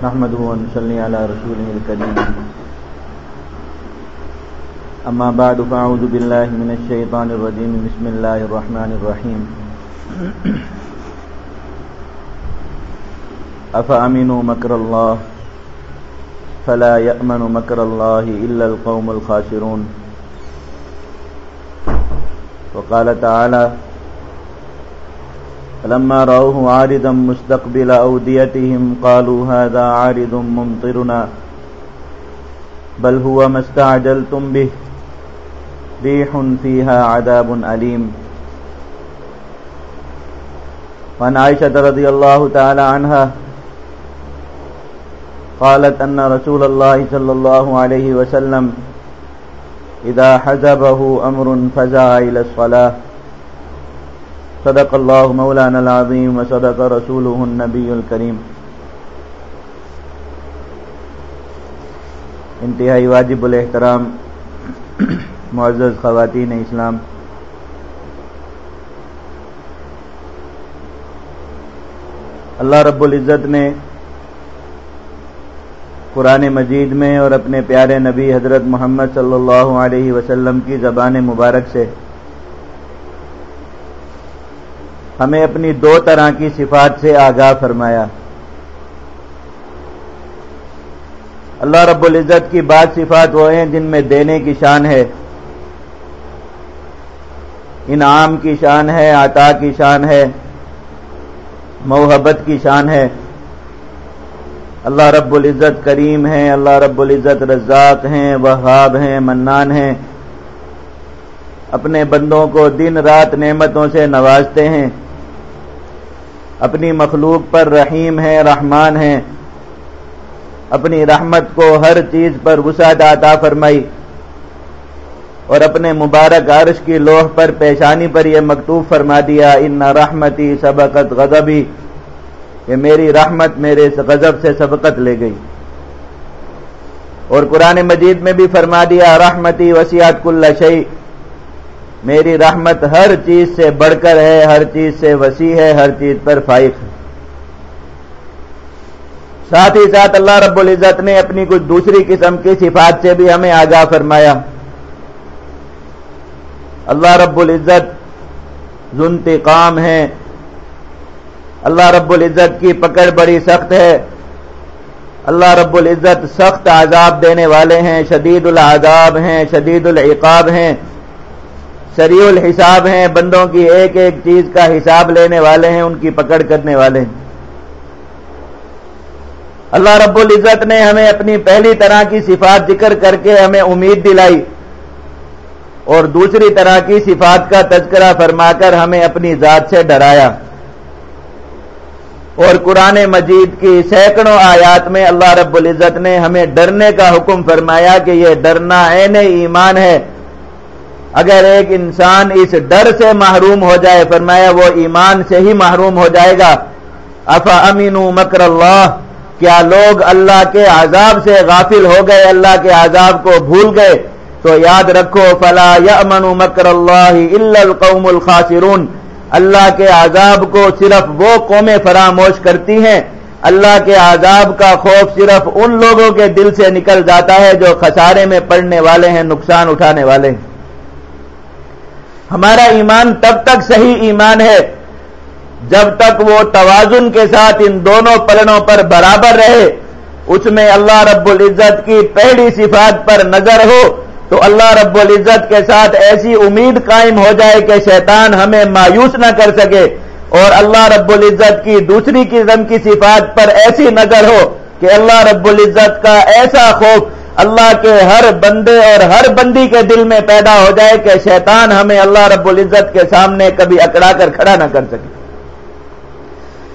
نحمده ونصلي على رسوله الكريم. أما بعد فأعوذ بالله من الشيطان الرجيم. بسم الله الرحمن الرحيم. أفأمنوا مكر الله؟ فلا يأمن مكر الله إلا القوم الخاسرون. وقال تعالى فلما رأوه عارضا مستقبل أوديتهم قالوا هذا عارض ممطرنا، بل هو ما استعجلتم به، ريح فيها عذاب أليم. وعن عائشة رضي الله تعالى عنها قالت أن رسول الله صلى الله عليه وسلم إذا حزبه أمر فزع إلى الصلاة. صدق الله مولانا العظيم وصدق رسوله النبي الكريم انتہائی واجب الاحترام معزز خواتین اسلام. اللہ رب العزت نے قرآن مجید میں اور اپنے پیارے نبی حضرت محمد صلی اللہ علیہ وسلم کی زبان مبارک سے ہمیں اپنی دو طرح کی صفات سے آگاہ فرمایا۔ اللہ رب العزت کی بعض صفات وہ ہیں جن میں دینے کی شان ہے۔ انعام کی شان ہے، عطا کی شان ہے، محبت کی شان ہے۔ اللہ رب العزت کریم ہیں، اللہ رب العزت رزاق ہیں، وہاب ہیں، منان ہیں۔ اپنے بندوں کو دن رات نعمتوں سے نوازتے ہیں۔ اپنی مخلوق پر رحیم ہے، رحمان ہیں اپنی رحمت کو ہر چیز پر وسعت عطا فرمائی۔ اور اپنے مبارک عرش کی لوح پر پیشانی پر یہ مکتوب فرما دیا، ان رحمتی سبقت غضبی کہ میری رحمت میرے غضب سے سبقت لے گئی۔ اور قرآن مجید میں بھی فرما دیا، رحمتی وسیعت کل شعی میری رحمت ہر چیز سے بڑھ کر ہے، ہر چیز سے وسیع ہے، ہر چیز پر فائق ہے۔ ساتھ ہی ساتھ اللہ رب العزت نے اپنی کچھ دوسری قسم کی صفات سے بھی ہمیں آگاہ فرمایا۔ اللہ رب العزت ذنتقام ہے۔ اللہ رب العزت کی پکڑ بڑی سخت ہے۔ اللہ رب العزت سخت عذاب دینے والے ہیں، شدید العذاب ہیں، شدید العقاب ہیں۔ سریع الحساب ہیں، بندوں کی ایک ایک چیز کا حساب لینے والے ہیں، ان کی پکڑ کرنے والے ہیں۔ اللہ رب العزت نے ہمیں اپنی پہلی طرح کی صفات ذکر کر کے ہمیں امید دلائی۔ اور دوسری طرح کی صفات کا تذکرہ فرما کر ہمیں اپنی ذات سے ڈرایا۔ اور قرآن مجید کی سینکڑوں آیات میں اللہ رب العزت نے ہمیں ڈرنے کا حکم فرمایا کہ یہ ڈرنا عین ایمان ہے۔ اگر ایک انسان اس ڈر سے محروم ہو جائے، فرمایا وہ ایمان سے ہی محروم ہو جائے گا۔ افا امین مکر اللہ، کیا لوگ اللہ کے عذاب سے غافل ہو گئے، اللہ کے عذاب کو بھول گئے؟ تو یاد رکھو، فلا یمن مکر اللہ القوم الخاسرون۔ اللہ کے عذاب کو صرف وہ قومیں فراموش کرتی ہیں۔ اللہ کے عذاب کا خوف صرف ان لوگوں کے دل سے نکل جاتا ہے جو خسارے میں پڑنے والے ہیں، نقصان اٹھانے والے ہیں۔ ہمارا ایمان تب تک صحیح ایمان ہے جب تک وہ توازن کے ساتھ ان دونوں پلڑوں پر برابر رہے، اس میں اللہ رب العزت کی پہلی صفات پر نظر ہو تو اللہ رب العزت کے ساتھ ایسی امید قائم ہو جائے کہ شیطان ہمیں مایوس نہ کر سکے اور اللہ رب العزت کی دوسری قسم کی صفات پر ایسی نظر ہو کہ اللہ رب العزت کا ایسا خوف اللہ کے ہر بندے اور ہر بندی کے دل میں پیدا ہو جائے کہ شیطان ہمیں اللہ رب العزت کے سامنے کبھی اکڑا کر کھڑا نہ کر سکے۔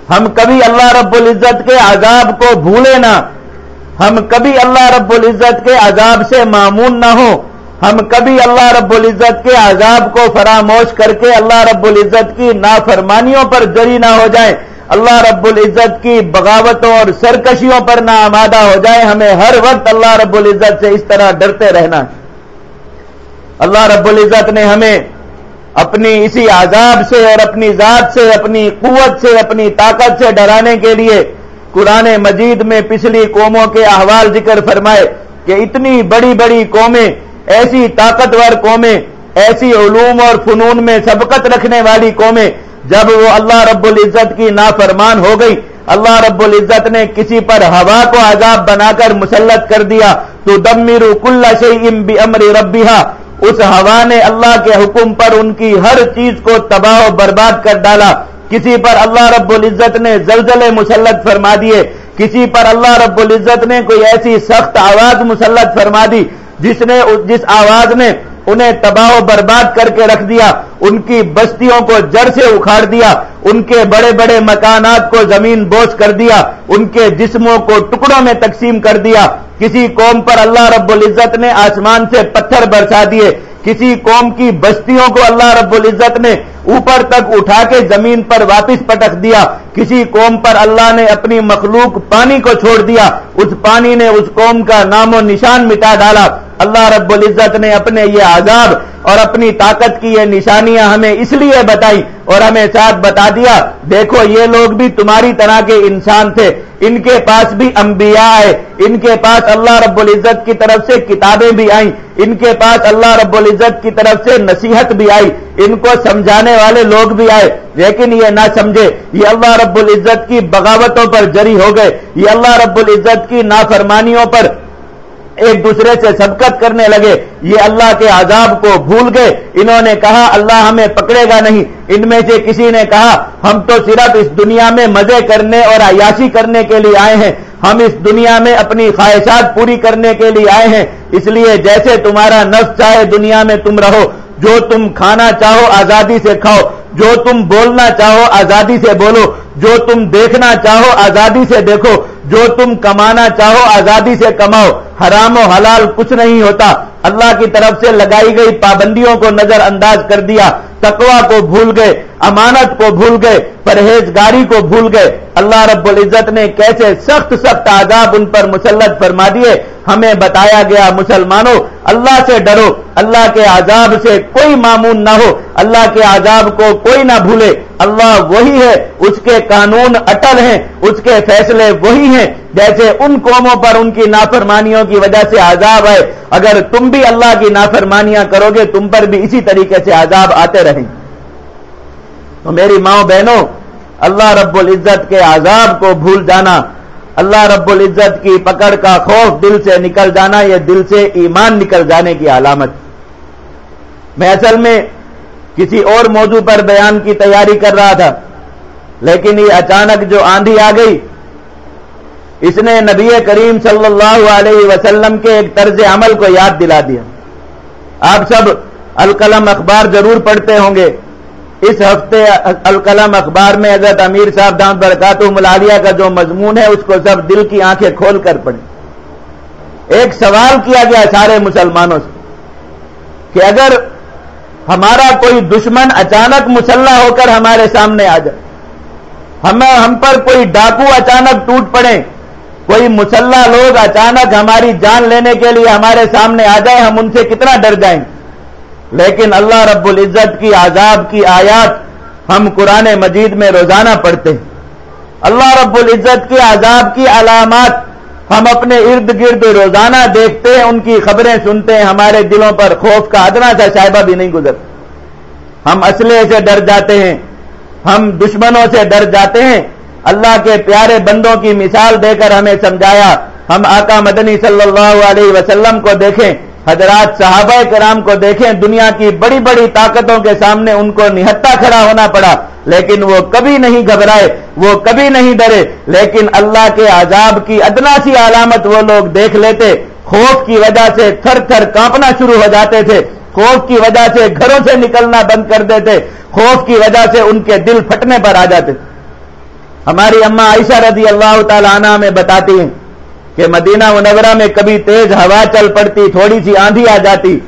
ہم کبھی اللہ رب العزت کے عذاب کو بھولے نہ، ہم کبھی اللہ رب العزت کے عذاب سے معمون نہ ہو ہم کبھی اللہ رب العزت کے عذاب کو فراموش کر کے اللہ رب العزت کی نافرمانیوں پر جری نہ ہو جائیں۔ اللہ رب العزت کی بغاوتوں اور سرکشیوں پر نہ آمادہ ہو جائے، ہمیں ہر وقت اللہ رب العزت سے اس طرح ڈرتے رہنا۔ اللہ رب العزت نے ہمیں اپنی اسی عذاب سے اور اپنی ذات سے، اپنی قوت سے، اپنی طاقت سے ڈرانے کے لیے قرآن مجید میں پچھلی قوموں کے احوال ذکر فرمائے کہ اتنی بڑی بڑی قومیں، ایسی طاقتور قومیں، ایسی علوم اور فنون میں سبقت رکھنے والی قومیں جب وہ اللہ رب العزت کی نافرمان ہو گئی، اللہ رب العزت نے کسی پر ہوا کو عذاب بنا کر مسلط کر دیا تو دمیر کل شیم بھی امر ربیہ اس ہوا نے اللہ کے حکم پر ان کی ہر چیز کو تباہ و برباد کر ڈالا۔ کسی پر اللہ رب العزت نے زلزلے مسلط فرما دیے۔ کسی پر اللہ رب العزت نے کوئی ایسی سخت آواز مسلط فرما دی، جس نے، جس آواز نے انہیں تباہ و برباد کر کے رکھ دیا، ان کی بستیوں کو جڑ سے اکھاڑ دیا، ان کے بڑے بڑے مکانات کو زمین بوجھ کر دیا، ان کے جسموں کو ٹکڑوں میں تقسیم کر دیا۔ کسی قوم پر اللہ رب العزت نے آسمان سے پتھر برسا دیے، کسی قوم کی بستیوں کو اللہ رب العزت نے اوپر تک اٹھا کے زمین پر واپس پٹک دیا۔ کسی قوم پر اللہ نے اپنی مخلوق پانی کو چھوڑ دیا، اس پانی نے اس قوم کا نام و نشان مٹا ڈالا۔ اللہ رب العزت نے اپنے یہ عذاب اور اپنی طاقت کی یہ نشانیاں ہمیں اس لیے بتائی اور ہمیں ساتھ بتا دیا۔ دیکھو، یہ لوگ بھی تمہاری طرح کے انسان تھے۔ ان کے پاس بھی انبیاء آئے۔ ان کے پاس اللہ رب العزت کی طرف سے کتابیں بھی آئیں۔ ان کے پاس اللہ رب العزت کی طرف سے نصیحت بھی آئی۔ ان کو سمجھانے والے لوگ بھی آئے۔ لیکن یہ نہ سمجھے، یہ اللہ رب العزت کی بغاوتوں پر جری ہو گئے۔ یہ اللہ رب العزت کی نافرمانیوں پر ایک دوسرے سے سبقت کرنے لگے، یہ اللہ کے عذاب کو بھول گئے۔ انہوں نے کہا، اللہ ہمیں پکڑے گا نہیں۔ ان میں سے کسی نے کہا، ہم تو صرف اس دنیا میں مزے کرنے اور عیاشی کرنے کے لیے آئے ہیں۔ ہم اس دنیا میں اپنی خواہشات پوری کرنے کے لیے آئے ہیں۔ اس لیے جیسے تمہارا نفس چاہے دنیا میں تم رہو۔ جو تم کھانا چاہو، آزادی سے کھاؤ۔ جو تم بولنا چاہو، آزادی سے بولو۔ جو تم دیکھنا چاہو، آزادی سے دیکھو۔ جو تم کمانا چاہو، آزادی سے کماؤ، حرام و حلال کچھ نہیں ہوتا۔ اللہ کی طرف سے لگائی گئی پابندیوں کو نظر انداز کر دیا۔ تقوا کو بھول گئے، امانت کو بھول گئے، پرہیزگاری کو بھول گئے۔ اللہ رب العزت نے کیسے سخت سخت عذاب ان پر مسلط فرما دیے۔ ہمیں بتایا گیا، مسلمانوں اللہ سے ڈرو، اللہ کے عذاب سے کوئی معمون نہ ہو، اللہ کے عذاب کو کوئی نہ بھولے۔ اللہ وہی ہے، اس کے قانون اٹل ہیں، اس کے فیصلے وہی ہیں۔ جیسے ان قوموں پر ان کی نافرمانیوں کی وجہ سے عذاب آئے۔ اگر تم بھی اللہ کی نافرمانیاں کرو گے، تم پر بھی اسی طریقے سے عذاب آتے رہیں۔ تو میری ماں بہنوں، اللہ رب العزت کے عذاب کو بھول جانا اللہ رب العزت کی پکڑ کا خوف دل سے نکل جانا، یہ دل سے ایمان نکل جانے کی علامت۔ میں اصل میں کسی اور موضوع پر بیان کی تیاری کر رہا تھا، لیکن یہ اچانک جو آندھی آ گئی۔ اس نے نبی کریم صلی اللہ علیہ وسلم کے ایک طرز عمل کو یاد دلا دیا۔ آپ سب القلم اخبار ضرور پڑھتے ہوں گے۔ اس ہفتے القلم اخبار میں اگر امیر صاحب دام برکات ملالیہ کا جو مضمون ہے، اس کو سب دل کی آنکھیں کھول کر پڑھیں۔ ایک سوال کیا گیا سارے مسلمانوں سے کہ اگر ہمارا کوئی دشمن اچانک مسلح ہو کر ہمارے سامنے آ جائے، ہمیں ہم پر کوئی ڈاکو اچانک ٹوٹ پڑے، کوئی مسلح لوگ اچانک ہماری جان لینے کے لیے ہمارے سامنے آ جائے، ہم ان سے کتنا ڈر جائیں۔ گے لیکن اللہ رب العزت کی عذاب کی آیات ہم قرآن مجید میں روزانہ پڑھتے ہیں۔ اللہ رب العزت کی عذاب کی علامات ہم اپنے ارد گرد روزانہ دیکھتے ہیں، ان کی خبریں سنتے ہیں، ہمارے دلوں پر خوف کا ادنا سا شائبہ بھی نہیں گزر ہم اسلحے سے ڈر جاتے ہیں، ہم دشمنوں سے ڈر جاتے ہیں۔ اللہ کے پیارے بندوں کی مثال دے کر ہمیں سمجھایا۔ ہم آقا مدنی صلی اللہ علیہ وسلم کو دیکھیں۔ حضرات صحابہ کرام کو دیکھیں، دنیا کی بڑی بڑی طاقتوں کے سامنے ان کو نہتا کھڑا ہونا پڑا، لیکن وہ کبھی نہیں گھبرائے، وہ کبھی نہیں ڈرے، لیکن اللہ کے عذاب کی ادنا سی علامت وہ لوگ دیکھ لیتے، خوف کی وجہ سے تھر تھر کانپنا شروع ہو جاتے تھے، خوف کی وجہ سے گھروں سے نکلنا بند کر دیتے، خوف کی وجہ سے ان کے دل پھٹنے پر آ جاتے۔ ہماری اما عائشہ رضی اللہ تعالی عنہ میں بتاتی ہیں کہ مدینہ منورہ میں کبھی تیز ہوا چل پڑتی، تھوڑی سی آندھی آ جاتی۔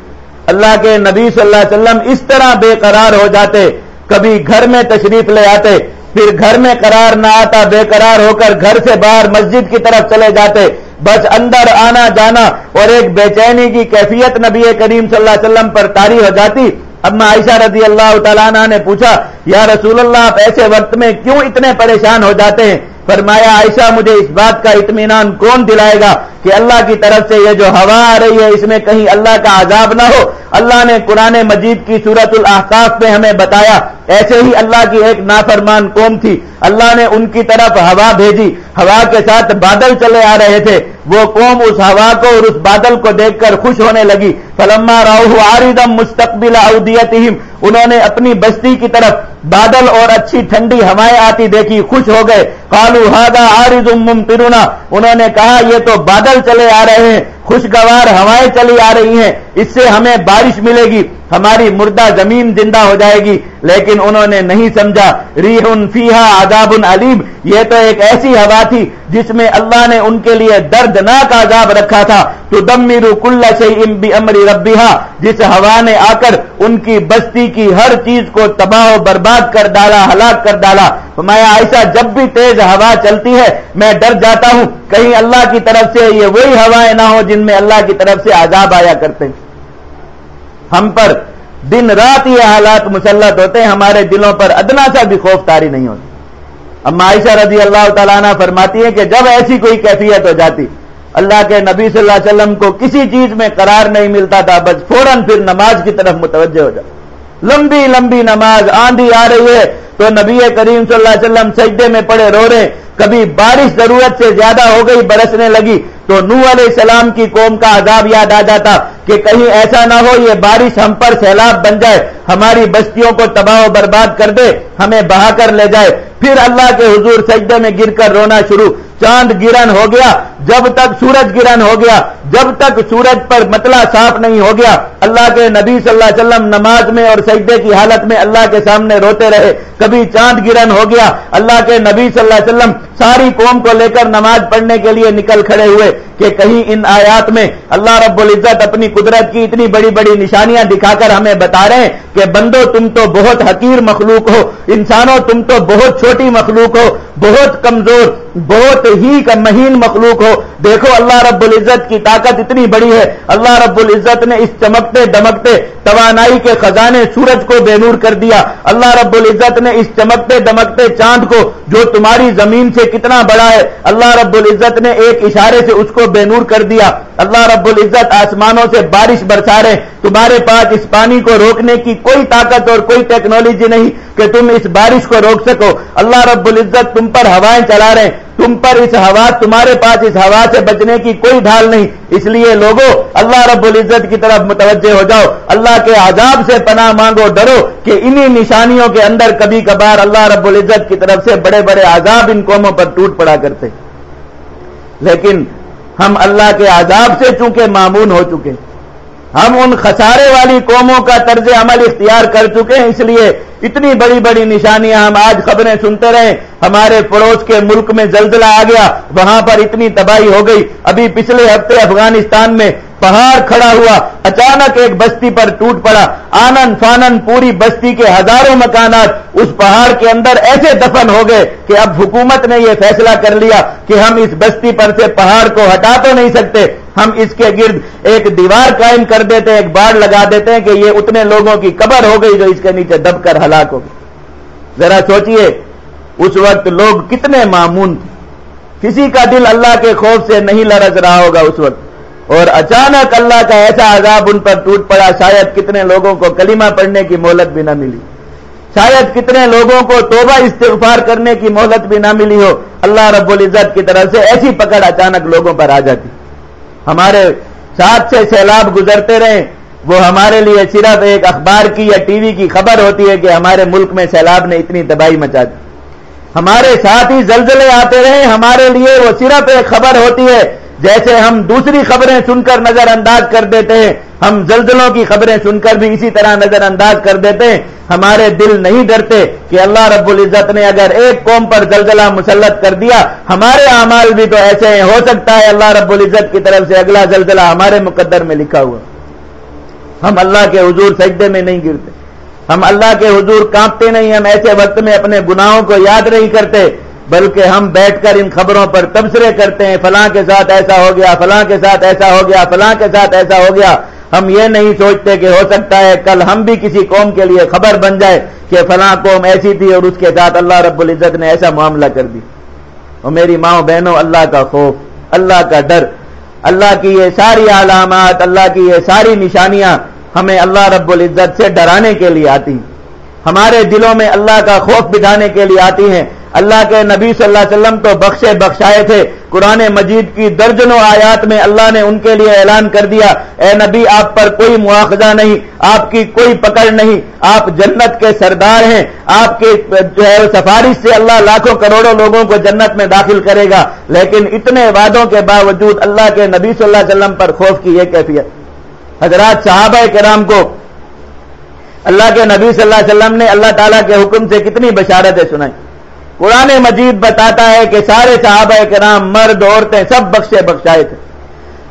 اللہ کے نبی صلی اللہ علیہ وسلم اس طرح بے قرار ہو جاتے، کبھی گھر میں تشریف لے آتے، پھر گھر میں قرار نہ آتا، بے قرار ہو کر گھر سے باہر مسجد کی طرف چلے جاتے۔ بس اندر آنا جانا اور ایک بے چینی کی کیفیت نبی کریم صلی اللہ علیہ وسلم پر تاری ہو جاتی۔ اب عائشہ رضی اللہ تعالیٰ نے پوچھا، یا رسول اللہ، آپ ایسے وقت میں کیوں اتنے پریشان ہو جاتے ہیں؟ فرمایا، عائشہ مجھے اس بات کا اطمینان کون دلائے گا کہ اللہ کی طرف سے یہ جو ہوا آ رہی ہے، اس میں کہیں اللہ کا عذاب نہ ہو۔ اللہ نے قرآن مجید کی صورت الاحقاف میں ہمیں بتایا ایسے ہی اللہ کی ایک نافرمان قوم تھی۔ اللہ نے ان کی طرف ہوا بھیجی۔ ہوا کے ساتھ بادل چلے آ رہے تھے۔ وہ قوم اس ہوا کو اور اس بادل کو دیکھ کر خوش ہونے لگی۔ فلما راہ آردم مستقبل اودیتہم۔ انہوں نے اپنی بستی کی طرف بادل اور اچھی ٹھنڈی ہوائیں آتی دیکھی، خوش ہو گئے۔ کالو ہادا آرد ممترونا انہوں نے کہا، یہ تو بادل چلے آ رہے ہیں۔ خوشگوار ہوائیں چلی آ رہی ہیں۔ اس سے ہمیں بارش ملے گی، ہماری مردہ زمین زندہ ہو جائے گی۔ لیکن انہوں نے نہیں سمجھا ریح فیحا عذاب علیم۔ یہ تو ایک ایسی ہوا تھی جس میں اللہ نے ان کے لیے دردناک عذاب رکھا تھا۔ تو دمیر کل بھی امری ربیہ جس ہوا نے آ کر ان کی بستی کی ہر چیز کو تباہ و برباد کر ڈالا، ہلاک کر ڈالا۔ مایا ایسا جب بھی تیز ہوا چلتی ہے، میں ڈر جاتا ہوں۔ کہیں اللہ کی طرف سے یہ وہی ہوائیں نہ ہو جن میں اللہ کی طرف سے عذاب آیا کرتے ہیں۔ ہم پر دن رات یہ حالات مسلط ہوتے ہیں، ہمارے دلوں پر ادنا سا بھی خوف تاری نہیں ہوتی۔ اب عائشہ رضی اللہ تعالیٰ عنہ فرماتی ہے کہ جب ایسی کوئی کیفیت ہو جاتی، اللہ کے نبی صلی اللہ علیہ وسلم کو کسی چیز میں قرار نہیں ملتا تھا، بس فوراً پھر نماز کی طرف متوجہ ہو جاتا۔ لمبی لمبی نماز، آندھی آ رہی ہے تو نبی کریم صلی اللہ علیہ وسلم سجدے میں پڑے رو رہے، کبھی بارش ضرورت سے زیادہ ہو گئی، برسنے لگی، تو نو علیہ السلام کی قوم کا عذاب یاد آ جاتا کہ کہیں ایسا نہ ہو، یہ بارش ہم پر سیلاب بن جائے، ہماری بستیوں کو تباہ و برباد کر دے، ہمیں بہا کر لے جائے۔ پھر اللہ کے حضور سجدے میں گر کر رونا شروع چاند گرن ہو گیا، جب تک سورج گرن ہو گیا، جب تک سورج پر متلا صاف نہیں ہو گیا، اللہ کے نبی صلی اللہ علیہ وسلم نماز میں اور سجدے کی حالت میں اللہ کے سامنے روتے رہے، کبھی چاند گرن ہو گیا، اللہ کے نبی صلی اللہ علیہ وسلم ساری قوم کو لے کر نماز پڑھنے کے لیے نکل کھڑے ہوئے کہ کہیں ان آیات میں اللہ رب العزت اپنی قدرت کی اتنی بڑی بڑی نشانیاں دکھا کر ہمیں بتا رہے ہیں کہ بندو تم تو بہت حقیر مخلوق ہو، انسانوں تم تو بہت چھوٹی مخلوق ہو بہت کمزور، بہت ہی کا مہین مخلوق ہو۔ دیکھو اللہ رب العزت کی طاقت اتنی بڑی ہے۔ اللہ رب العزت نے اس چمکتے دمکتے توانائی کے خزانے سورج کو بے نور کر دیا۔ اللہ رب العزت نے اس چمکتے دمکتے چاند کو جو تمہاری زمین سے کتنا بڑا ہے، اللہ رب العزت نے ایک اشارے سے اس کو بے نور کر دیا۔ اللہ رب العزت آسمانوں سے بارش برسا رہے تمہارے پاس اس پانی کو روکنے کی کوئی طاقت اور کوئی ٹیکنالوجی نہیں کہ تم اس بارش کو روک سکو۔ اللہ رب العزت تم پر ہوائیں چلا رہے ہیں۔ تم پر اس ہوا، تمہارے پاس اس ہوا سے بچنے کی کوئی ڈھال نہیں۔ اس لیے لوگوں اللہ رب العزت کی طرف متوجہ ہو جاؤ۔ اللہ کے عذاب سے پناہ مانگو، ڈرو کہ انہی نشانیوں کے اندر کبھی کبھار اللہ رب العزت کی طرف سے بڑے بڑے عذاب ان قوموں پر ٹوٹ پڑا کرتے۔ لیکن ہم اللہ کے عذاب سے چونکہ معمون ہو چکے۔ ہم ان خسارے والی قوموں کا طرز عمل اختیار کر چکے ہیں، اس لیے اتنی بڑی بڑی نشانیاں ہم آج خبریں سنتے رہے ہمارے پڑوس کے ملک میں زلزلہ آ گیا، وہاں پر اتنی تباہی ہو گئی۔ ابھی پچھلے ہفتے افغانستان میں پہاڑ کھڑا ہوا، اچانک ایک بستی پر ٹوٹ پڑا۔ آنند فانن پوری بستی کے ہزاروں مکانات اس پہاڑ کے اندر ایسے دفن ہو گئے کہ اب حکومت نے یہ فیصلہ کر لیا کہ ہم اس بستی پر سے پہاڑ کو ہٹا تو نہیں سکتے۔ ہم اس کے گرد ایک دیوار قائم کر دیتے ہیں ایک باڑ لگا دیتے ہیں کہ یہ اتنے لوگوں کی قبر ہو گئی جو اس کے نیچے دب کر ہلاک ہو گئی ذرا سوچئے، اس وقت لوگ کتنے معمون تھے۔ کسی کا دل اللہ کے خوف سے نہیں لرز رہا ہوگا اس وقت۔ اور اچانک اللہ کا ایسا عذاب ان پر ٹوٹ پڑا، شاید کتنے لوگوں کو کلمہ پڑھنے کی مہلت بھی نہ ملی۔ شاید کتنے لوگوں کو توبہ استغفار کرنے کی مہلت بھی نہ ملی ہو۔ اللہ رب العزت کی طرف سے ایسی پکڑ اچانک لوگوں پر آ جاتی۔ ہمارے ساتھ سے سیلاب گزرتے رہے، وہ ہمارے لیے صرف ایک اخبار کی یا ٹی وی کی خبر ہوتی ہے کہ ہمارے ملک میں سیلاب نے اتنی تباہی مچا دی۔ ہمارے ساتھ ہی زلزلے آتے رہے، ہمارے لیے وہ صرف ایک خبر ہوتی ہے جیسے ہم دوسری خبریں سن کر نظر انداز کر دیتے ہیں، ہم زلزلوں کی خبریں سن کر بھی اسی طرح نظر انداز کر دیتے ہیں۔ ہمارے دل نہیں ڈرتے کہ اللہ رب العزت نے اگر ایک قوم پر زلزلہ مسلط کر دیا، ہمارے اعمال بھی تو ایسے ہیں ہو سکتا ہے۔ اللہ رب العزت کی طرف سے اگلا زلزلہ ہمارے مقدر میں لکھا ہوا۔ ہم اللہ کے حضور سجدے میں نہیں گرتے۔ ہم اللہ کے حضور کانپتے نہیں، ہم ایسے وقت میں اپنے گناہوں کو یاد نہیں کرتے۔ بلکہ ہم بیٹھ کر ان خبروں پر تبصرے کرتے ہیں، فلاں کے ساتھ ایسا ہو گیا، فلاں کے ساتھ ایسا ہو گیا، فلاں کے ساتھ ایسا ہو گیا۔ ہم یہ نہیں سوچتے کہ ہو سکتا ہے کل ہم بھی کسی قوم کے لیے خبر بن جائے کہ فلاں قوم ایسی تھی اور اس کے ساتھ اللہ رب العزت نے ایسا معاملہ کر دی اور میری ماں بہنوں، اللہ کا خوف، اللہ کا ڈر، اللہ کی یہ ساری علامات، اللہ کی یہ ساری نشانیاں ہمیں اللہ رب العزت سے ڈرانے کے لیے آتی ہمارے دلوں میں اللہ کا خوف بٹھانے کے لیے آتی ہیں۔ اللہ کے نبی صلی اللہ علیہ وسلم تو بخشے بخشائے تھے۔ قرآن مجید کی درجنوں آیات میں اللہ نے ان کے لیے اعلان کر دیا۔ اے نبی، آپ پر کوئی مواخذہ نہیں، آپ کی کوئی پکڑ نہیں۔ آپ جنت کے سردار ہیں۔ آپ کے جو ہے سفارش سے اللہ لاکھوں کروڑوں لوگوں کو جنت میں داخل کرے گا۔ لیکن اتنے وعدوں کے باوجود اللہ کے نبی صلی اللہ علیہ وسلم پر خوف کی یہ کیفیت۔ حضرات صحابہ کرام کو اللہ کے نبی صلی اللہ علیہ وسلم نے اللہ تعالیٰ کے حکم سے کتنی بشارتیں سنائی قرآن مجید بتاتا ہے کہ سارے صحابہ کرام مرد عورتیں سب بخشے بخشائے تھے۔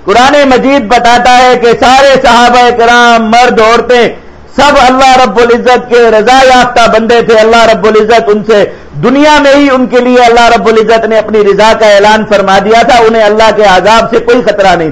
قرآن مجید بتاتا ہے کہ سارے صحابہ کرام مرد عورتیں سب اللہ رب العزت کے رضا یافتہ بندے تھے۔ اللہ رب العزت ان سے دنیا میں ہی ان کے لیے اللہ رب العزت نے اپنی رضا کا اعلان فرما دیا تھا۔ انہیں اللہ کے عذاب سے کوئی خطرہ نہیں۔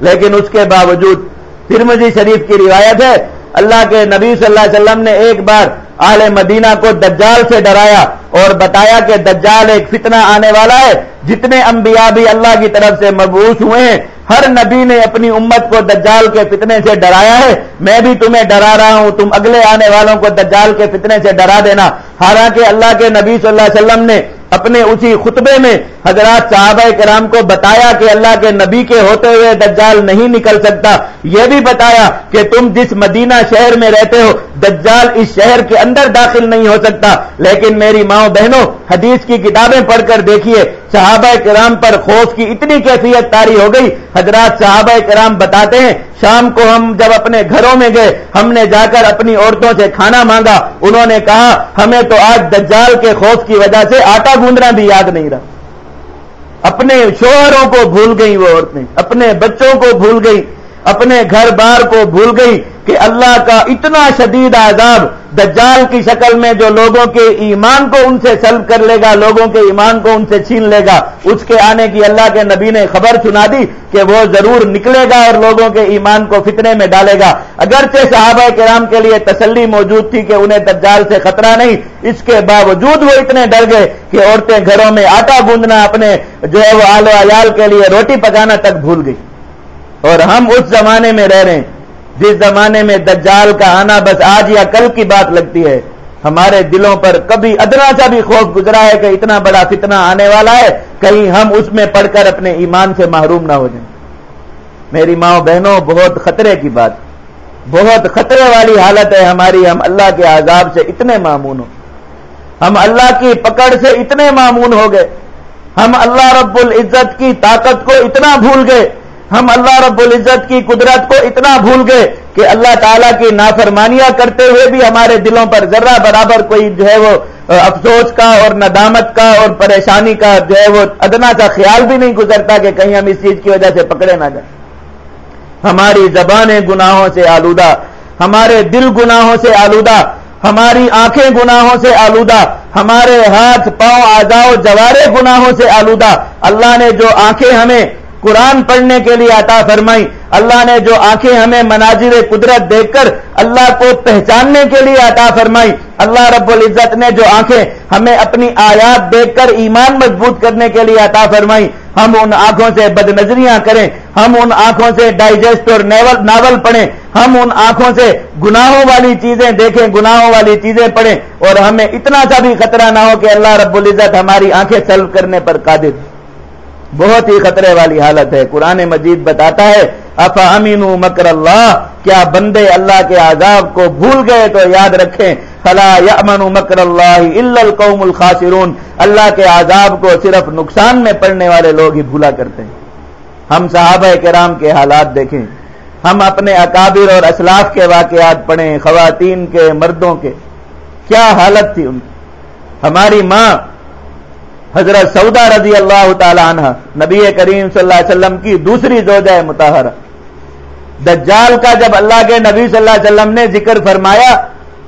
لیکن اس کے باوجود ترمزی شریف کی روایت ہے، اللہ کے نبی صلی اللہ علیہ وسلم نے ایک بار اہل مدینہ کو دجال سے ڈرایا اور بتایا کہ دجال ایک فتنہ آنے والا ہے، جتنے انبیاء بھی اللہ کی طرف سے مبوس ہوئے ہیں، ہر نبی نے اپنی امت کو دجال کے فتنے سے ڈرایا ہے۔ میں بھی تمہیں ڈرا رہا ہوں، تم اگلے آنے والوں کو دجال کے فتنے سے ڈرا دینا۔ حالانکہ اللہ کے نبی صلی اللہ علیہ وسلم نے اپنے اسی خطبے میں حضرات صحابہ کرام کو بتایا کہ اللہ کے نبی کے ہوتے ہوئے دجال نہیں نکل سکتا۔ یہ بھی بتایا کہ تم جس مدینہ شہر میں رہتے ہو، دجال اس شہر کے اندر داخل نہیں ہو سکتا۔ لیکن میری ماں بہنوں، حدیث کی کتابیں پڑھ کر دیکھیے صحابہ کرام پر خوف کی اتنی کیفیت تاری ہو گئی۔ حضرات صحابہ کرام بتاتے ہیں، شام کو ہم جب اپنے گھروں میں گئے، ہم نے جا کر اپنی عورتوں سے کھانا مانگا۔ انہوں نے کہا، ہمیں تو آج دجال کے خوف کی وجہ سے آٹا گوندنا بھی یاد نہیں رہا۔ اپنے شوہروں کو بھول گئی وہ عورتیں، اپنے بچوں کو بھول گئی اپنے گھر بار کو بھول گئی کہ اللہ کا اتنا شدید عذاب دجال کی شکل میں جو لوگوں کے ایمان کو ان سے سلب کر لے گا، لوگوں کے ایمان کو ان سے چھین لے گا، اس کے آنے کی اللہ کے نبی نے خبر سنا دی کہ وہ ضرور نکلے گا اور لوگوں کے ایمان کو فتنے میں ڈالے گا۔ اگرچہ صحابہ کرام کے لیے تسلی موجود تھی کہ انہیں دجال سے خطرہ نہیں، اس کے باوجود وہ اتنے ڈر گئے کہ عورتیں گھروں میں آٹا گوندنا اپنے جو ہے وہ آل و عیال کے لیے روٹی پکانا تک بھول گئی۔ اور ہم اس زمانے میں رہ رہے ہیں۔ جس زمانے میں دجال کا آنا بس آج یا کل کی بات لگتی ہے، ہمارے دلوں پر کبھی ادنا سا بھی خوف گزرا ہے کہ اتنا بڑا فتنہ آنے والا ہے، کہیں ہم اس میں پڑھ کر اپنے ایمان سے محروم نہ ہو جائیں۔ میری ماں بہنوں، بہت خطرے کی بات۔ بہت خطرے والی حالت ہے ہماری، ہم اللہ کے عذاب سے اتنے معمون ہو۔ ہم اللہ کی پکڑ سے اتنے معمون ہو گئے۔ ہم اللہ رب العزت کی طاقت کو اتنا بھول گئے۔ ہم اللہ رب العزت کی قدرت کو اتنا بھول گئے کہ اللہ تعالیٰ کی نافرمانیاں کرتے ہوئے بھی ہمارے دلوں پر ذرہ برابر کوئی جو ہے وہ افسوس کا اور ندامت کا اور پریشانی کا جو ہے وہ ادنا کا خیال بھی نہیں گزرتا کہ کہیں ہم اس چیز کی وجہ سے پکڑے نہ جائیں۔ ہماری زبانیں گناہوں سے آلودہ، ہمارے دل گناہوں سے آلودہ، ہماری آنکھیں گناہوں سے آلودہ، ہمارے ہاتھ، پاؤں آزاؤ جوارے گناہوں سے آلودہ۔ اللہ نے جو آنکھیں ہمیں قرآن پڑھنے کے لیے عطا فرمائی۔ اللہ نے جو آنکھیں ہمیں مناظر قدرت دیکھ کر اللہ کو پہچاننے کے لیے عطا فرمائی، اللہ رب العزت نے جو آنکھیں ہمیں اپنی آیات دیکھ کر ایمان مضبوط کرنے کے لیے عطا فرمائی۔ ہم ان آنکھوں سے بد نظریاں کریں، ہم ان آنکھوں سے ڈائجسٹ اور ناول پڑھیں۔ ہم ان آنکھوں سے گناہوں والی چیزیں دیکھیں، گناہوں والی چیزیں پڑھیں۔ اور ہمیں اتنا سا بھی خطرہ نہ ہو کہ اللہ رب العزت ہماری آنکھیں سلو کرنے پر قادر بہت ہی خطرے والی حالت ہے۔ قرآن مجید بتاتا ہے اف امین مکر اللہ، کیا بندے اللہ کے عذاب کو بھول گئے تو یاد رکھیں۔ فلا یمن مکر اللہ القوم الخاسرون۔ اللہ کے عذاب کو صرف نقصان میں پڑنے والے لوگ ہی بھولا کرتے ہیں۔ ہم صحابہ کرام کے حالات دیکھیں۔ ہم اپنے اکابر اور اسلاف کے واقعات پڑھیں، خواتین کے، مردوں کے۔ کیا حالت تھی ان کی؟ ہماری ماں حضرت سعودہ رضی اللہ تعالی عنہ، نبی کریم صلی اللہ علیہ وسلم کی دوسری زوجہ متحرہ دجال کا جب اللہ کے نبی صلی اللہ علیہ وسلم نے ذکر فرمایا،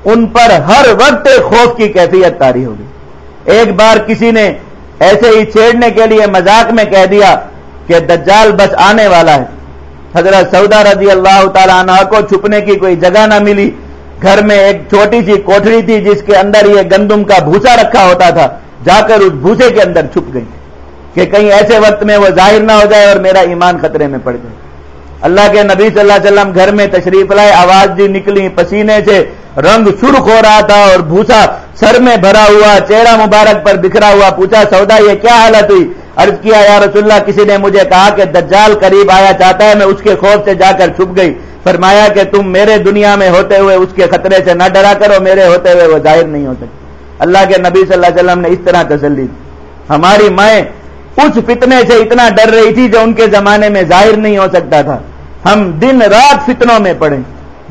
ان پر ہر وقت خوف کی کیفیت تاری ہوگی۔ ایک بار کسی نے ایسے ہی چھیڑنے کے لیے مذاق میں کہہ دیا کہ دجال بس آنے والا ہے۔ حضرت سعودہ رضی اللہ تعالی عنہ کو چھپنے کی کوئی جگہ نہ ملی۔ گھر میں ایک چھوٹی سی کوٹری تھی جس کے اندر یہ گندم کا بھوسا رکھا ہوتا تھا۔ جا کر اس بھوسے کے اندر چھپ گئی کہ کہیں ایسے وقت میں وہ ظاہر نہ ہو جائے اور میرا ایمان خطرے میں پڑ جائے۔ اللہ کے نبی صلی اللہ علیہ وسلم گھر میں تشریف لائے، آواز جی نکلی، پسینے سے رنگ سرخ ہو رہا تھا اور بھوسا سر میں بھرا ہوا، چہرہ مبارک پر بکھرا ہوا، پوچھا، سودا، یہ کیا حالت ہوئی؟ عرض کیا، یا رسول اللہ، کسی نے مجھے کہا کہ دجال قریب آیا، چاہتا ہے میں اس کے خوف سے جا کر چھپ گئی۔ فرمایا کہ تم میرے دنیا میں ہوتے ہوئے اس کے خطرے سے نہ ڈرا کرو، میرے ہوتے ہوئے وہ ظاہر نہیں ہو سکتے۔ اللہ کے نبی صلی اللہ علیہ وسلم نے اس طرح تسلی دی۔ ہماری مائیں اس فتنے سے اتنا ڈر رہی تھی جو ان کے زمانے میں ظاہر نہیں ہو سکتا تھا۔ ہم دن رات فتنوں میں پڑھیں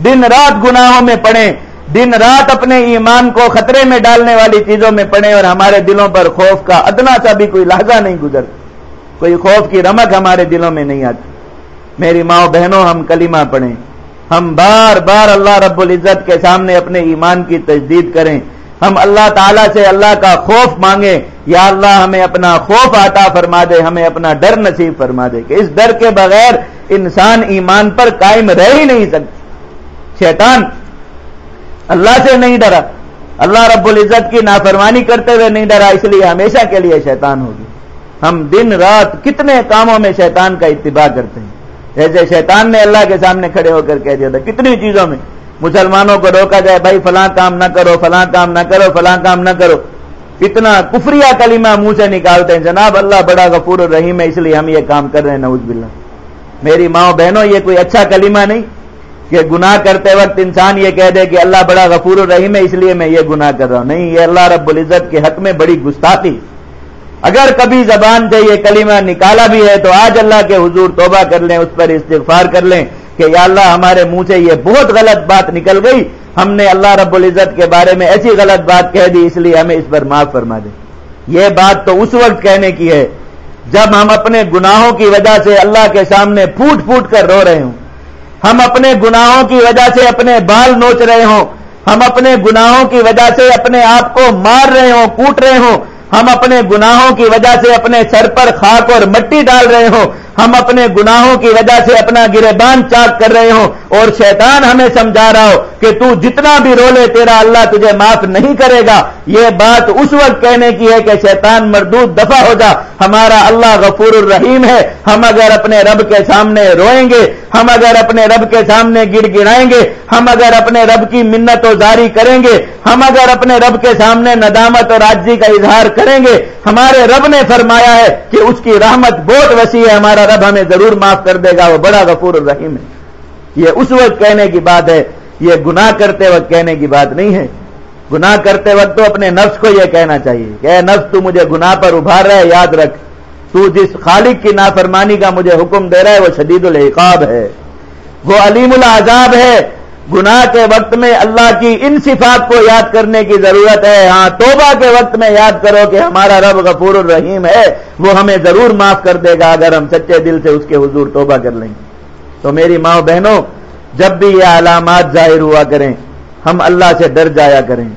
دن رات گناہوں میں پڑھیں دن رات اپنے ایمان کو خطرے میں ڈالنے والی چیزوں میں پڑھیں اور ہمارے دلوں پر خوف کا ادنا سا بھی کوئی لہجہ نہیں گزر کوئی خوف کی رمک ہمارے دلوں میں نہیں آتی۔ میری ماں بہنوں، ہم کلمہ پڑھیں۔ ہم بار بار اللہ رب العزت کے سامنے اپنے ایمان کی تجدید کریں۔ ہم اللہ تعالیٰ سے اللہ کا خوف مانگیں، یا اللہ ہمیں اپنا خوف آتا فرما دے، ہمیں اپنا ڈر نصیب فرما دے کہ اس ڈر کے بغیر انسان ایمان پر قائم رہ ہی نہیں سکتا۔ شیطان اللہ سے نہیں ڈرا۔ اللہ رب العزت کی نافرمانی کرتے ہوئے نہیں ڈرا، اس لیے ہمیشہ کے لیے شیطان ہوگی۔ ہم دن رات کتنے کاموں میں شیطان کا اتباع کرتے ہیں۔ جیسے شیطان نے اللہ کے سامنے کھڑے ہو کر کہہ دیا تھا، کتنی چیزوں میں۔ مسلمانوں کو روکا جائے، بھائی فلاں کام نہ کرو، فلاں کام نہ کرو، فلاں کام نہ کرو۔ اتنا کفریا کلمہ منہ سے نکالتے ہیں۔ جناب اللہ بڑا غفور الرحیم ہے، اس لیے ہم یہ کام کر رہے ہیں نوز باللہ۔ میری ماں بہنوں، یہ کوئی اچھا کلمہ نہیں کہ گناہ کرتے وقت انسان یہ کہہ دے کہ اللہ بڑا غفور الرحیم ہے، اس لیے میں یہ گناہ کر رہا ہوں۔ نہیں، یہ اللہ رب العزت کے حق میں بڑی گستاخی۔ اگر کبھی زبان سے یہ کلمہ نکالا بھی ہے تو آج اللہ کے حضور توبہ کر لیں، اس پر استغفار کر لیں۔ کہ یا اللہ ہمارے منہ سے یہ بہت غلط بات نکل گئی، ہم نے اللہ رب العزت کے بارے میں ایسی غلط بات کہہ دی، اس لیے ہمیں اس پر معاف فرما دیں یہ بات تو اس وقت کہنے کی ہے جب ہم اپنے گناہوں کی وجہ سے اللہ کے سامنے پھوٹ پھوٹ کر رو رہے ہوں۔ ہم اپنے گناہوں کی وجہ سے اپنے بال نوچ رہے ہوں۔ ہم اپنے گناہوں کی وجہ سے اپنے آپ کو مار رہے ہوں، کوٹ رہے ہوں۔ ہم اپنے گناہوں کی وجہ سے اپنے سر پر خاک اور مٹی ڈال رہے ہوں۔ ہم اپنے گناہوں کی وجہ سے اپنا گربان چاک کر رہے ہوں۔ اور شیطان ہمیں سمجھا رہا ہو کہ تو جتنا بھی رولے تیرا اللہ تجھے معاف نہیں کرے گا۔ یہ بات اس وقت کہنے کی ہے کہ شیطان مردود دفع ہو جا۔ ہمارا اللہ غفور الرحیم ہے۔ ہم اگر اپنے رب کے سامنے روئیں گے، ہم اگر اپنے رب کے سامنے گڑ گڑائیں گے، ہم اگر اپنے رب کی منت و زاری کریں گے، ہم اگر اپنے رب کے سامنے ندامت اور راجی کا اظہار کریں گے۔ ہمارے رب نے فرمایا ہے کہ اس کی رحمت بہت وسیع ہے، ہمارا رب ہمیں ضرور معاف کر دے گا۔ وہ بڑا غفور الرحیم ہے۔ یہ اس وقت کہنے کی بات ہے، یہ گناہ کرتے وقت کہنے کی بات نہیں ہے۔ گناہ کرتے وقت تو اپنے نفس کو یہ کہنا چاہیے کہ اے نفس، تو مجھے گناہ پر ابھار رہا ہے، یاد رکھ۔ تو جس خالق کی نافرمانی کا مجھے حکم دے رہا ہے، وہ شدید العقاب ہے۔ وہ علیم العذاب ہے۔ گناہ کے وقت میں اللہ کی ان صفات کو یاد کرنے کی ضرورت ہے۔ ہاں توبہ کے وقت میں یاد کرو کہ ہمارا رب غفور الرحیم ہے۔ وہ ہمیں ضرور معاف کر دے گا اگر ہم سچے دل سے اس کے حضور توبہ کر لیں۔ گے تو میری ماں بہنوں، جب بھی یہ علامات ظاہر ہوا کریں، ہم اللہ سے ڈر جایا کریں۔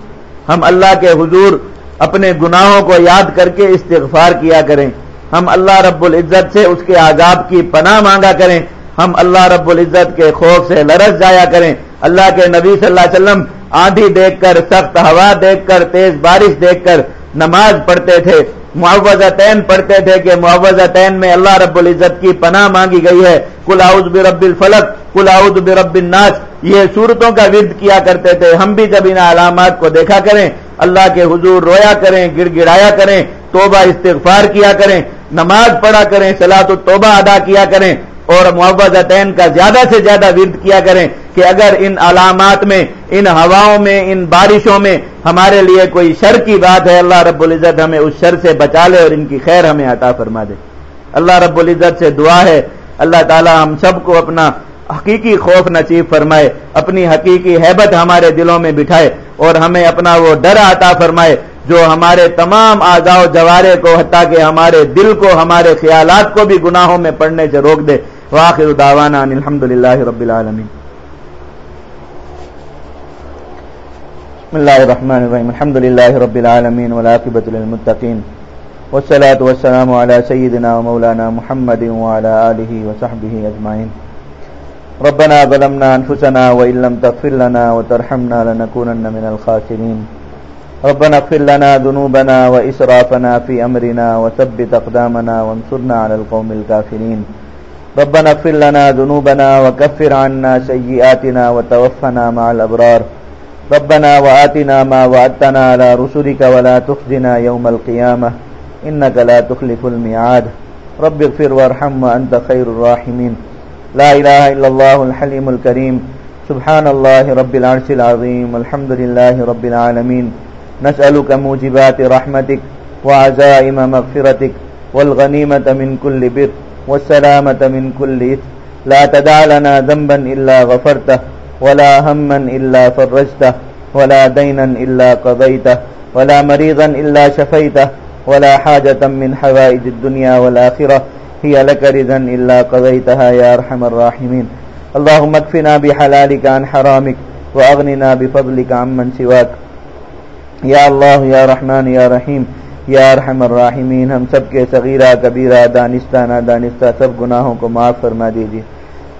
ہم اللہ کے حضور اپنے گناہوں کو یاد کر کے استغفار کیا کریں۔ ہم اللہ رب العزت سے اس کے عذاب کی پناہ مانگا کریں۔ ہم اللہ رب العزت کے خوف سے لرس جایا کریں۔ اللہ کے نبی صلی اللہ علیہ وسلم آندھی دیکھ کر، سخت ہوا دیکھ کر، تیز بارش دیکھ کر نماز پڑھتے تھے۔ معوضتین پڑھتے تھے کہ معوضتین میں اللہ رب العزت کی پناہ مانگی گئی ہے۔ کل اعوذ برب الفلق کل اعوذ برب الناس۔ یہ صورتوں کا ورد کیا کرتے تھے۔ ہم بھی جب ان علامات کو دیکھا کریں، اللہ کے حضور رویا کریں گڑ گڑایا کریں، توبہ استغفار کیا کریں، نماز پڑھا کریں سلا تو توبہ ادا کیا کریں اور معوضتین کا زیادہ سے زیادہ ورد کیا کریں کہ اگر ان علامات میں، ان ہواؤں میں، ان بارشوں میں ہمارے لیے کوئی شر کی بات ہے، اللہ رب العزت ہمیں اس شر سے بچا لے اور ان کی خیر ہمیں عطا فرما دے۔ اللہ رب العزت سے دعا ہے۔ اللہ تعالی ہم سب کو اپنا حقیقی خوف نصیب فرمائے، اپنی حقیقی حیبت ہمارے دلوں میں بٹھائے اور ہمیں اپنا وہ ڈر عطا فرمائے جو ہمارے تمام آزاؤ جوارے کو، حتیٰ کہ ہمارے دل کو، ہمارے خیالات کو بھی گناہوں میں پڑنے سے روک دے۔ واخر دعوانا ان الحمد للہ رب العالمین بسم اللہ الرحمن الرحیم الحمد للہ رب العالمین والعاقبۃ للمتقین والصلاة والسلام على سيدنا ومولانا محمد وعلى آله وصحبه أجمعين. ربنا ظلمنا أنفسنا وإن لم تغفر لنا وترحمنا لنكونن من الخاسرين. ربنا اغفر لنا ذنوبنا وإسرافنا في أمرنا وثبت أقدامنا وانصرنا على القوم الكافرين. ربنا اغفر لنا ذنوبنا وكفر عنا سيئاتنا وتوفنا مع الأبرار. ربنا وآتنا ما وعدتنا على رسلك ولا تخزنا يوم القيامة. إنك لا تخلف الميعاد. رب اغفر وارحم وأنت خير الراحمين. لا إله إلا الله الحليم الكريم. سبحان الله رب العرش العظيم. الحمد لله رب العالمين. نسألك موجبات رحمتك وعزائم مغفرتك والغنيمة من كل بر. والسلامة من كل إثم. لا تدع لنا ذنبا إلا غفرته، ولا هما إلا فرجته، ولا دينا إلا قضيته، ولا مريضا إلا شفيته، ولا حاجة من حوائج الدنيا والآخرة. هي لك رزا إلا قضيتها يا أرحم الراحمين. اللهم اكفنا بحلالك عن حرامك، وأغننا بفضلك عمن سواك. یا اللہ یا رحمان یا رحیم یا ارحم الراحمین، ہم سب کے صغیرہ، کبیرہ دانستہ نادانستہ سب گناہوں کو معاف فرما دیجیے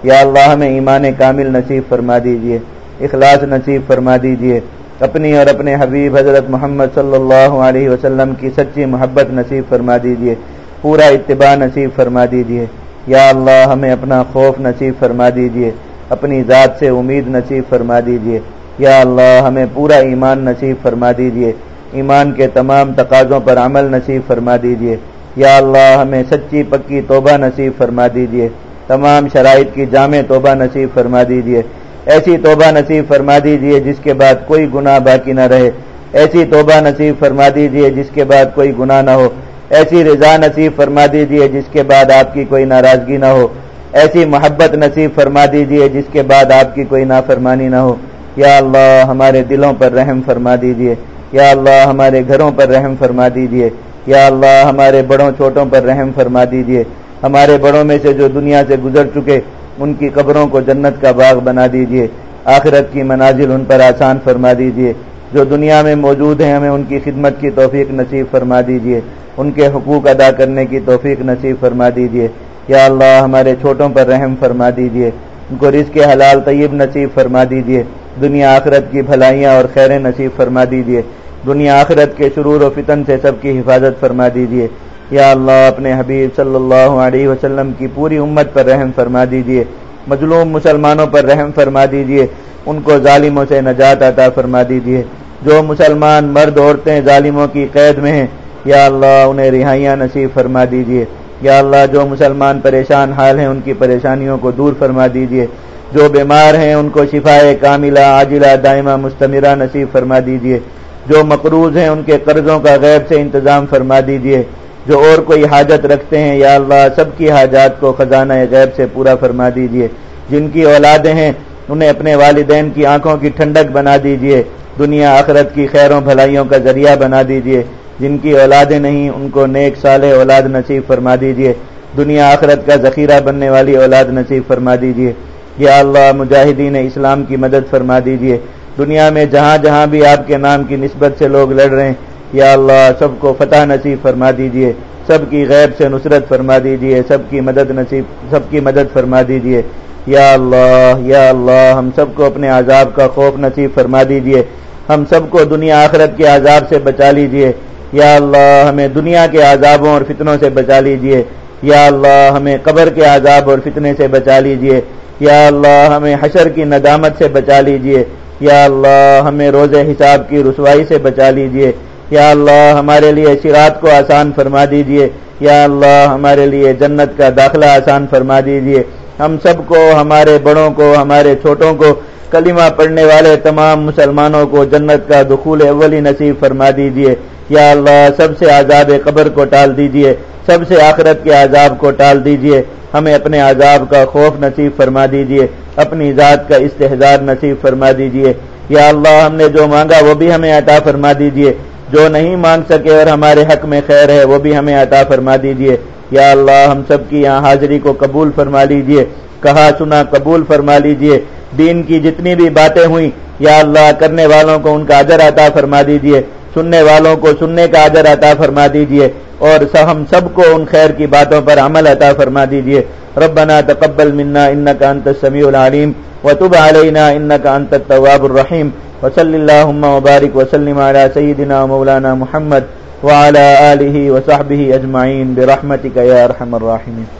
یا اللہ، ہمیں ایمان کامل نصیب فرما دیجیے اخلاص نصیب فرما دیجیے اپنی اور اپنے حبیب حضرت محمد صلی اللہ علیہ وسلم کی سچی محبت نصیب فرما دیجیے پورا اتباع نصیب فرما دیجیے یا اللہ، ہمیں اپنا خوف نصیب فرما دیجیے اپنی ذات سے امید نصیب فرما دیجیے یا اللہ، ہمیں پورا ایمان نصیب فرما دیجیے ایمان کے تمام تقاضوں پر عمل نصیب فرما دیجیے یا اللہ، ہمیں سچی، پکی توبہ نصیب فرما دیجیے تمام شرائط کی جامع توبہ نصیب فرما دیجیے ایسی توبہ نصیب فرما دیجیے جس کے بعد کوئی گناہ باقی نہ رہے۔ ایسی توبہ نصیب فرما دیجیے جس کے بعد کوئی گناہ نہ ہو۔ ایسی رضا نصیب فرما دیجیے جس کے بعد آپ کی کوئی ناراضگی نہ ہو۔ ایسی محبت نصیب فرما دیجیے جس کے بعد آپ کی کوئی نافرمانی نہ ہو۔ یا اللہ، ہمارے دلوں پر رحم فرما دیجیے یا اللہ ہمارے گھروں پر رحم فرما دیجیے یا اللہ ہمارے بڑوں چھوٹوں پر رحم فرما دیجیے ہمارے بڑوں میں سے جو دنیا سے گزر چکے، ان کی قبروں کو جنت کا باغ بنا دیجیے آخرت کی منازل ان پر آسان فرما دیجیے جو دنیا میں موجود ہیں، ہمیں ان کی خدمت کی توفیق نصیب فرما دیجیے ان کے حقوق ادا کرنے کی توفیق نصیب فرما دیجیے یا اللہ ہمارے چھوٹوں پر رحم فرما دیجیے ان کو رزق حلال طیب نصیب فرما دیجیے دنیا آخرت کی بھلائیاں اور خیر نصیب فرما دیجیے دنیا آخرت کے شرور و فتن سے سب کی حفاظت فرما دیجیے یا اللہ، اپنے حبیب صلی اللہ علیہ وسلم کی پوری امت پر رحم فرما دیجیے مظلوم مسلمانوں پر رحم فرما دیجیے ان کو ظالموں سے نجات عطا فرما دیجیے جو مسلمان مرد عورتیں ظالموں کی قید میں ہیں، یا اللہ، انہیں رہائیاں نصیب فرما دیجیے یا اللہ، جو مسلمان پریشان حال ہیں، ان کی پریشانیوں کو دور فرما دیجیے جو بیمار ہیں، ان کو شفا کاملہ، عاجلہ، دائمہ، مستمرہ نصیب فرما دیجیے جو مقروض ہیں ان کے قرضوں کا غیب سے انتظام فرما دیجیے جو اور کوئی حاجت رکھتے ہیں، یا اللہ، سب کی حاجات کو خزانہ غیب سے پورا فرما دیجیے جن کی اولادیں ہیں، انہیں اپنے والدین کی آنکھوں کی ٹھنڈک بنا دیجیے دنیا آخرت کی خیروں بھلائیوں کا ذریعہ بنا دیجیے جن کی اولادیں نہیں، ان کو نیک سال اولاد نصیب فرما دیجیے دنیا آخرت کا ذخیرہ بننے والی اولاد نصیب فرما دیجیے یا اللہ، مجاہدین اسلام کی مدد فرما دیجیے دنیا میں جہاں جہاں بھی آپ کے نام کی نسبت سے لوگ لڑ رہے ہیں، یا اللہ، سب کو فتح نصیب فرما دیجیے سب کی غیب سے نصرت فرما دیجیے سب کی مدد نصیب، سب کی مدد فرما دیجیے یا اللہ یا اللہ، ہم سب کو اپنے عذاب کا خوف نصیب فرما دیجیے ہم سب کو دنیا آخرت کے عذاب سے بچا لیجیے یا اللہ، ہمیں دنیا کے عذابوں اور فتنوں سے بچا لیجیے یا اللہ، ہمیں قبر کے عذاب اور فتنے سے بچا لیجیے یا اللہ، ہمیں حشر کی ندامت سے بچا لیجیے۔ یا اللہ ہمیں روز حساب کی رسوائی سے بچا لیجیے۔ یا اللہ ہمارے لیے شراط کو آسان فرما دیجیے۔ یا اللہ ہمارے لیے جنت کا داخلہ آسان فرما دیجیے۔ ہم سب کو، ہمارے بڑوں کو، ہمارے چھوٹوں کو کلمہ پڑھنے والے تمام مسلمانوں کو جنت کا دخول اولی نصیب فرما دیجیے۔ یا اللہ، سب سے عذاب قبر کو ٹال دیجیے۔ سب سے آخرت کے عذاب کو ٹال دیجیے۔ ہمیں اپنے عذاب کا خوف نصیب فرما دیجیے۔ اپنی ذات کا استحزار نصیب فرما دیجیے۔ یا اللہ، ہم نے جو مانگا وہ بھی ہمیں عطا فرما دیجیے۔ جو نہیں مانگ سکے اور ہمارے حق میں خیر ہے وہ بھی ہمیں عطا فرما دیجیے۔ یا اللہ، ہم سب کی یہاں حاضری کو قبول فرما لیجیے۔ کہا سنا قبول فرما لیجیے۔ دین کی جتنی بھی باتیں ہوئیں، یا اللہ کرنے والوں کو ان کا اجر عطا فرما دیجیے۔ سننے والوں کو سننے کا اجر عطا فرما دیجیے۔ اور ہم سب کو ان خیر کی باتوں پر عمل عطا فرما دیجیے ربنا تقبل منا انك انت السميع العليم وتب علينا انك انت التواب الرحيم وصلی اللہم وبارک وسلم علی سیدنا مولانا محمد وعلى آلہ وصحبہ اجمعین۔ برحمتک یا ارحم الراحمین۔